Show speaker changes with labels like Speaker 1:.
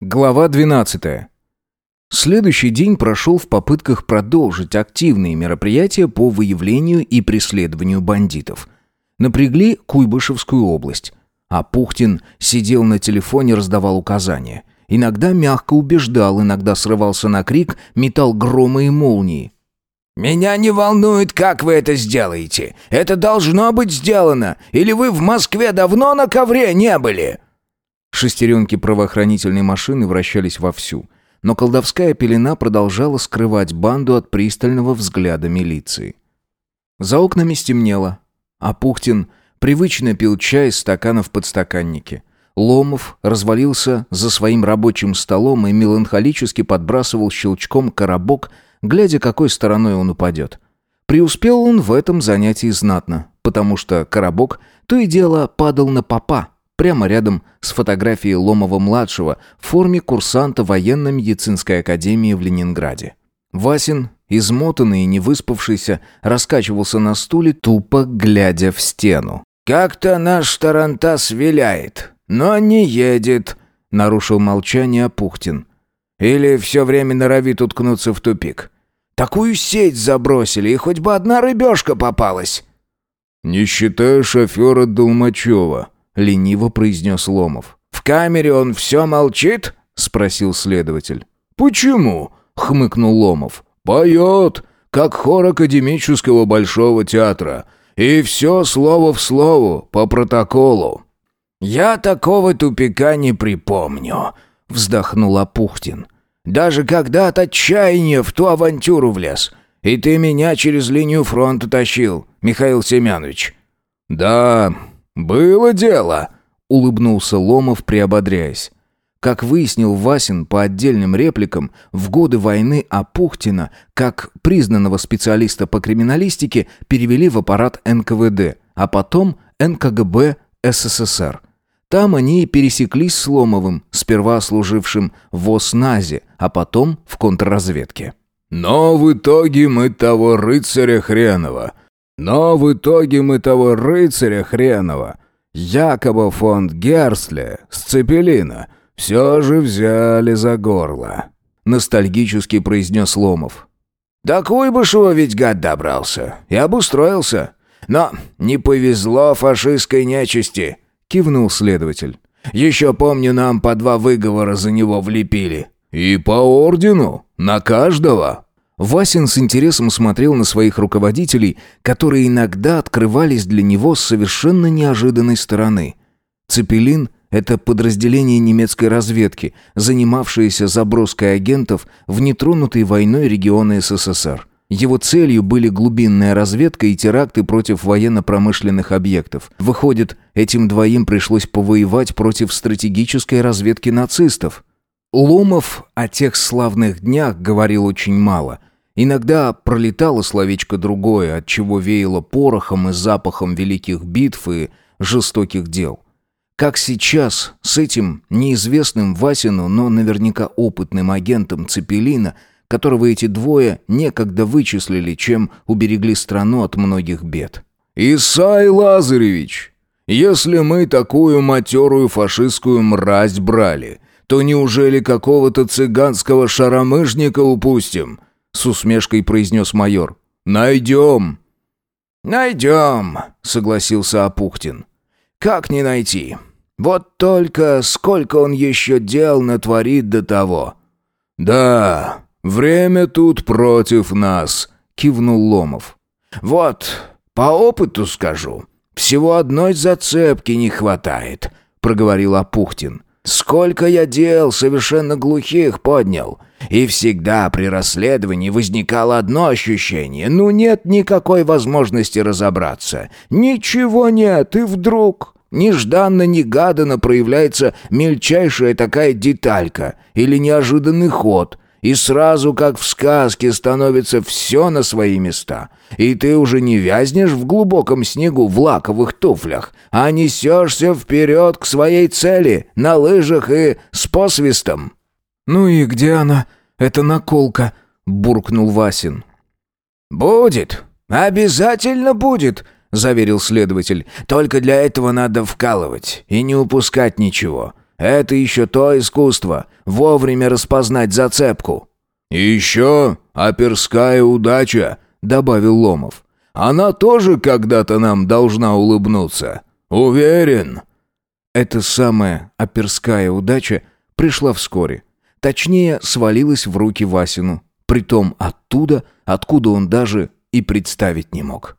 Speaker 1: Глава 12. Следующий день прошел в попытках продолжить активные мероприятия по выявлению и преследованию бандитов. Напрягли Куйбышевскую область. А Пухтин сидел на телефоне, раздавал указания. Иногда мягко убеждал, иногда срывался на крик, метал громы и молнии.
Speaker 2: «Меня не волнует, как вы это сделаете. Это должно быть сделано. Или вы в Москве давно на ковре не были?»
Speaker 1: Шестеренки правоохранительной машины вращались вовсю, но колдовская пелена продолжала скрывать банду от пристального взгляда милиции. За окнами стемнело, а Пухтин привычно пил чай из стакана в подстаканнике. Ломов развалился за своим рабочим столом и меланхолически подбрасывал щелчком коробок, глядя, какой стороной он упадет. Преуспел он в этом занятии знатно, потому что коробок то и дело падал на попа, прямо рядом с фотографией Ломова-младшего в форме курсанта военно-медицинской академии в Ленинграде. Васин, измотанный и невыспавшийся, раскачивался на стуле, тупо глядя в стену.
Speaker 2: «Как-то наш Тарантас виляет, но не едет», — нарушил молчание Апухтин. Или все время норовит уткнуться в тупик. Такую сеть забросили, и хоть бы одна рыбешка попалась.
Speaker 3: «Не считая шофера Долмачева», — лениво произнес Ломов.
Speaker 2: «В камере он все молчит?» — спросил следователь.
Speaker 3: «Почему?» — хмыкнул Ломов. «Поет, как хор академического большого театра. И все слово в слово, по протоколу».
Speaker 2: «Я такого тупика не припомню», вздохнул Апухтин. Даже когда от отчаяния в ту авантюру влез. И ты меня через линию фронта тащил, Михаил Семенович.
Speaker 3: Да, было дело,
Speaker 1: улыбнулся Ломов, приободряясь. Как выяснил Васин по отдельным репликам, в годы войны Апухтина, как признанного специалиста по криминалистике, перевели в аппарат НКВД, а потом НКГБ СССР. Там они и пересеклись с Ломовым, сперва служившим в ОСНАЗе, а потом в контрразведке.
Speaker 3: «Но в итоге мы того рыцаря хренова, но в итоге мы того рыцаря хренова, Якоба фон Герсле с Цепелина, все же взяли за горло», — ностальгически произнес Ломов.
Speaker 2: «До Куйбышева ведь гад добрался и обустроился. Но не повезло фашистской нечисти» кивнул следователь. «Еще помню, нам по два выговора за него влепили».
Speaker 3: «И по ордену? На каждого?»
Speaker 1: Васин с интересом смотрел на своих руководителей, которые иногда открывались для него с совершенно неожиданной стороны. Цепелин — это подразделение немецкой разведки, занимавшееся заброской агентов в нетронутые войной регионы СССР. Его целью были глубинная разведка и теракты против военно-промышленных объектов. Выходит, этим двоим пришлось повоевать против стратегической разведки нацистов. Ломов о тех славных днях говорил очень мало. Иногда пролетало словечко другое, от чего веяло порохом и запахом великих битв и жестоких дел. Как сейчас с этим неизвестным Васину, но наверняка опытным агентом Цепелина – которого эти двое некогда вычислили, чем уберегли страну от многих бед.
Speaker 3: «Исай Лазаревич, если мы такую матерую фашистскую мразь брали, то неужели какого-то цыганского шаромыжника упустим?» С усмешкой произнес майор. «Найдем!»
Speaker 2: «Найдем», — согласился Апухтин. «Как не найти? Вот только сколько он еще дел натворит до того».
Speaker 3: «Да, «Время тут против нас», — кивнул Ломов.
Speaker 2: «Вот, по опыту скажу, всего одной зацепки не хватает», — проговорил Апухтин. «Сколько я дел совершенно глухих поднял, и всегда при расследовании возникало одно ощущение, ну нет никакой возможности разобраться, ничего нет, и вдруг...» Нежданно-негаданно проявляется мельчайшая такая деталька или неожиданный ход, и сразу, как в сказке, становится все на свои места. И ты уже не вязнешь в глубоком снегу в лаковых туфлях, а несешься вперед к своей цели, на лыжах и с посвистом».
Speaker 1: «Ну и где она, эта наколка?» — буркнул Васин.
Speaker 2: «Будет, обязательно будет», — заверил следователь. «Только для этого надо вкалывать и не упускать ничего. Это еще то искусство — вовремя распознать зацепку».
Speaker 3: «И еще оперская удача», — добавил Ломов. «Она тоже когда-то нам должна улыбнуться. Уверен».
Speaker 1: Эта самая оперская удача пришла вскоре. Точнее, свалилась в руки Васину. Притом оттуда, откуда он даже и представить не мог.